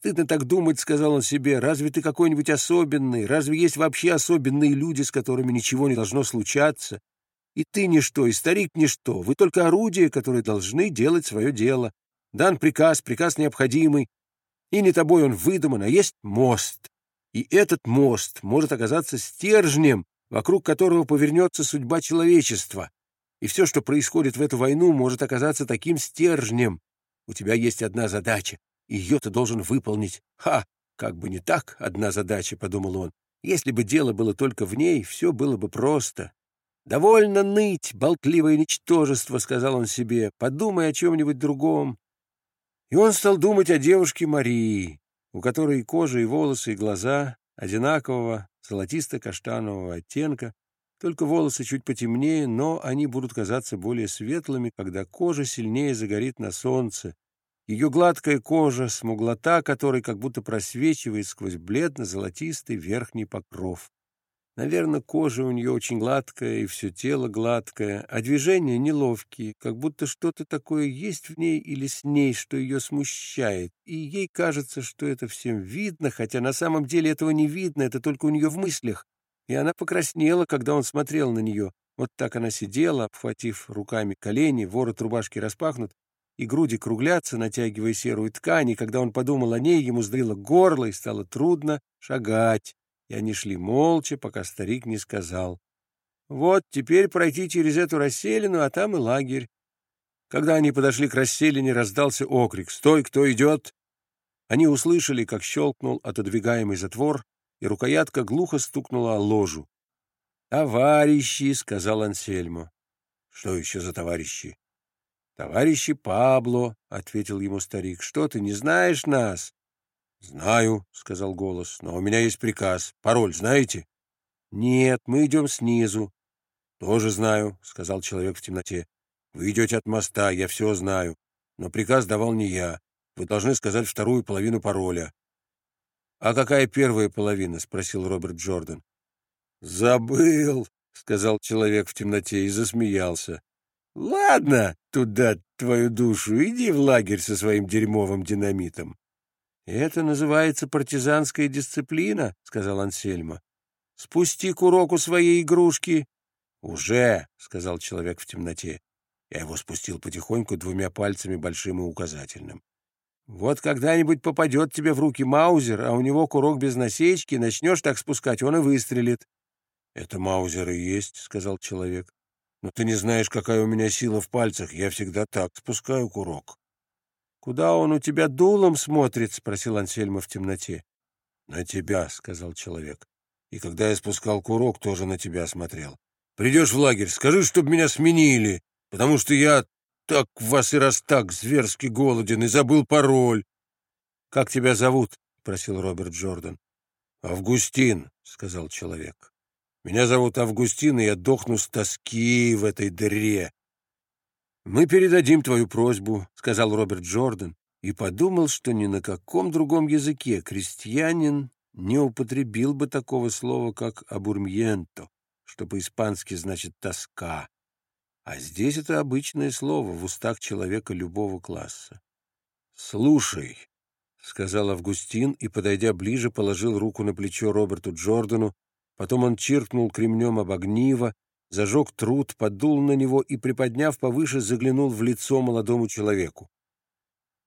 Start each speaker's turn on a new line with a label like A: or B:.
A: Стыдно так думать, — сказал он себе. Разве ты какой-нибудь особенный? Разве есть вообще особенные люди, с которыми ничего не должно случаться? И ты ничто, и старик ничто. Вы только орудия, которые должны делать свое дело. Дан приказ, приказ необходимый. И не тобой он выдуман, а есть мост. И этот мост может оказаться стержнем, вокруг которого повернется судьба человечества. И все, что происходит в эту войну, может оказаться таким стержнем. У тебя есть одна задача, ее ты должен выполнить. Ха! Как бы не так, одна задача, — подумал он. Если бы дело было только в ней, все было бы просто. «Довольно ныть, болтливое ничтожество», — сказал он себе. «Подумай о чем-нибудь другом». И он стал думать о девушке Марии, у которой и кожа, и волосы, и глаза одинакового золотисто-каштанового оттенка, только волосы чуть потемнее, но они будут казаться более светлыми, когда кожа сильнее загорит на солнце. Ее гладкая кожа, смуглота которой как будто просвечивает сквозь бледно-золотистый верхний покров. Наверное, кожа у нее очень гладкая, и все тело гладкое, а движения неловкие, как будто что-то такое есть в ней или с ней, что ее смущает, и ей кажется, что это всем видно, хотя на самом деле этого не видно, это только у нее в мыслях. И она покраснела, когда он смотрел на нее. Вот так она сидела, обхватив руками колени, ворот рубашки распахнут, и груди круглятся, натягивая серую ткань, и когда он подумал о ней, ему сдавило горло, и стало трудно шагать и они шли молча, пока старик не сказал. «Вот, теперь пройти через эту расселину, а там и лагерь». Когда они подошли к расселине, раздался окрик «Стой, кто идет!». Они услышали, как щелкнул отодвигаемый затвор, и рукоятка глухо стукнула о ложу. «Товарищи!» — сказал Ансельмо. «Что еще за товарищи?» «Товарищи Пабло», — ответил ему старик. «Что ты, не знаешь нас?» «Знаю», — сказал голос, — «но у меня есть приказ. Пароль знаете?» «Нет, мы идем снизу». «Тоже знаю», — сказал человек в темноте. «Вы идете от моста, я все знаю. Но приказ давал не я. Вы должны сказать вторую половину пароля». «А какая первая половина?» — спросил Роберт Джордан. «Забыл», — сказал человек в темноте и засмеялся. «Ладно, туда твою душу, иди в лагерь со своим дерьмовым динамитом». «Это называется партизанская дисциплина», — сказал Ансельма. «Спусти курок у своей игрушки». «Уже», — сказал человек в темноте. Я его спустил потихоньку двумя пальцами, большим и указательным. «Вот когда-нибудь попадет тебе в руки Маузер, а у него курок без насечки, начнешь так спускать, он и выстрелит». «Это Маузер и есть», — сказал человек. «Но ты не знаешь, какая у меня сила в пальцах. Я всегда так спускаю курок». «Куда он у тебя дулом смотрит?» — спросил Ансельма в темноте. «На тебя», — сказал человек. «И когда я спускал курок, тоже на тебя смотрел. Придешь в лагерь, скажи, чтобы меня сменили, потому что я так вас и раз так зверски голоден и забыл пароль». «Как тебя зовут?» — спросил Роберт Джордан. «Августин», — сказал человек. «Меня зовут Августин, и я дохну с тоски в этой дыре. «Мы передадим твою просьбу», — сказал Роберт Джордан, и подумал, что ни на каком другом языке крестьянин не употребил бы такого слова, как «абурмьенто», что по-испански значит «тоска». А здесь это обычное слово в устах человека любого класса. «Слушай», — сказал Августин и, подойдя ближе, положил руку на плечо Роберту Джордану, потом он чиркнул кремнем об огниво, зажег труд, подул на него и, приподняв повыше, заглянул в лицо молодому человеку.